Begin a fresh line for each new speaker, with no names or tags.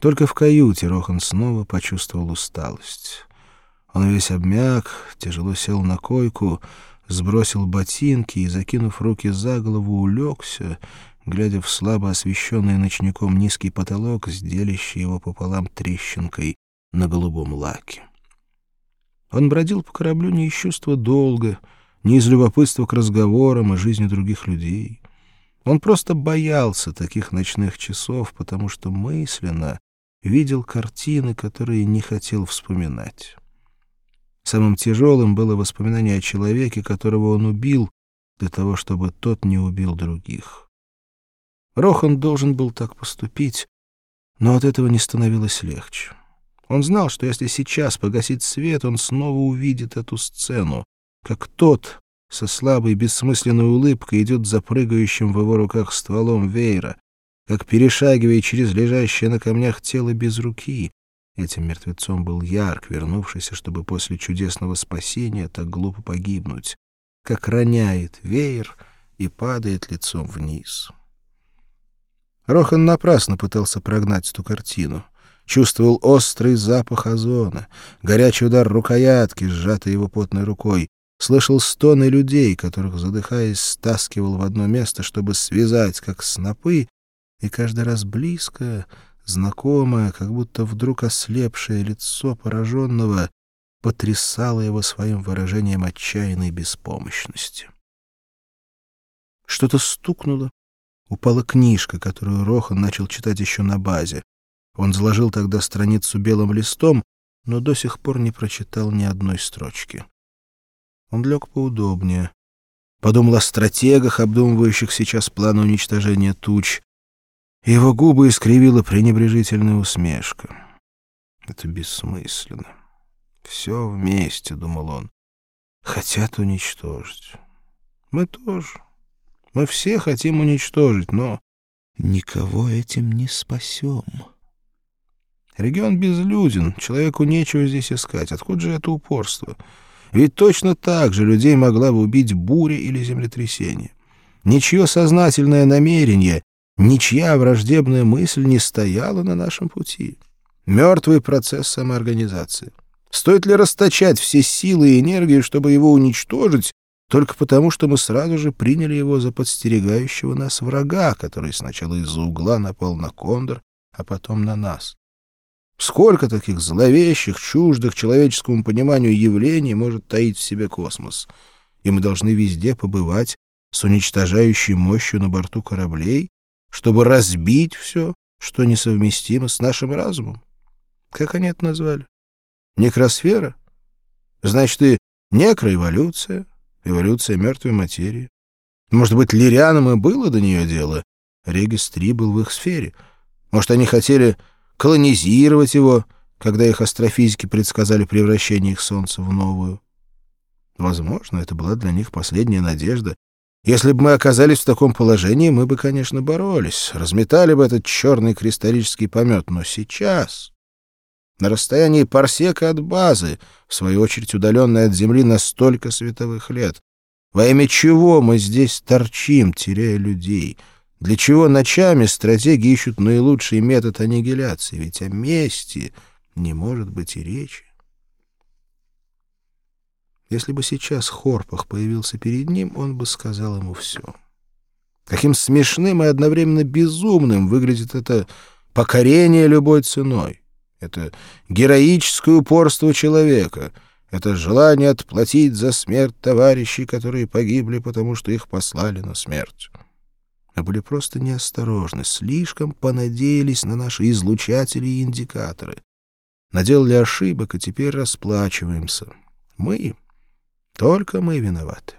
Только в каюте Рохан снова почувствовал усталость. Он весь обмяк, тяжело сел на койку, сбросил ботинки и, закинув руки за голову, улегся, глядя в слабо освещенный ночником низкий потолок, сделящий его пополам трещинкой на голубом лаке. Он бродил по кораблю не из чувства долга, не из любопытства к разговорам и жизни других людей. Он просто боялся таких ночных часов, потому что мысленно видел картины, которые не хотел вспоминать. Самым тяжелым было воспоминание о человеке, которого он убил, для того, чтобы тот не убил других. Рохан должен был так поступить, но от этого не становилось легче. Он знал, что если сейчас погасить свет, он снова увидит эту сцену, как тот со слабой бессмысленной улыбкой идет за прыгающим в его руках стволом веера, как перешагивая через лежащее на камнях тело без руки. Этим мертвецом был Ярк, вернувшийся, чтобы после чудесного спасения так глупо погибнуть, как роняет веер и падает лицом вниз. Рохан напрасно пытался прогнать эту картину — чувствовал острый запах озона, горячий удар рукоятки, сжатой его потной рукой, слышал стоны людей, которых, задыхаясь, стаскивал в одно место, чтобы связать, как снопы, и каждый раз близкое, знакомое, как будто вдруг ослепшее лицо пораженного потрясало его своим выражением отчаянной беспомощности. Что-то стукнуло. Упала книжка, которую Рохан начал читать еще на базе. Он заложил тогда страницу белым листом, но до сих пор не прочитал ни одной строчки. Он лег поудобнее. Подумал о стратегах, обдумывающих сейчас план уничтожения туч. Его губы искривила пренебрежительная усмешка. Это бессмысленно. Все вместе, — думал он. Хотят уничтожить. Мы тоже. Мы все хотим уничтожить, но никого этим не спасем. Регион безлюден, человеку нечего здесь искать. Откуда же это упорство? Ведь точно так же людей могла бы убить буря или землетрясение. Ничье сознательное намерение, ничья враждебная мысль не стояла на нашем пути. Мертвый процесс самоорганизации. Стоит ли расточать все силы и энергию, чтобы его уничтожить, только потому, что мы сразу же приняли его за подстерегающего нас врага, который сначала из-за угла напал на Кондор, а потом на нас? Сколько таких зловещих, чуждых человеческому пониманию явлений может таить в себе космос? И мы должны везде побывать с уничтожающей мощью на борту кораблей, чтобы разбить все, что несовместимо с нашим разумом. Как они это назвали? Некросфера? Значит, и некроэволюция, эволюция мертвой материи. Может быть, лирианам и было до нее дело? Регис-3 был в их сфере. Может, они хотели колонизировать его, когда их астрофизики предсказали превращение их Солнца в новую. Возможно, это была для них последняя надежда. Если бы мы оказались в таком положении, мы бы, конечно, боролись, разметали бы этот черный кристаллический помет. Но сейчас, на расстоянии парсека от базы, в свою очередь удаленной от Земли на столько световых лет, во имя чего мы здесь торчим, теряя людей — для чего ночами стратеги ищут наилучший метод аннигиляции? Ведь о мести не может быть и речи. Если бы сейчас Хорпах появился перед ним, он бы сказал ему все. Каким смешным и одновременно безумным выглядит это покорение любой ценой. Это героическое упорство человека. Это желание отплатить за смерть товарищей, которые погибли, потому что их послали на смерть а были просто неосторожны, слишком понадеялись на наши излучатели и индикаторы. Наделали ошибок, и теперь расплачиваемся. Мы, только мы виноваты.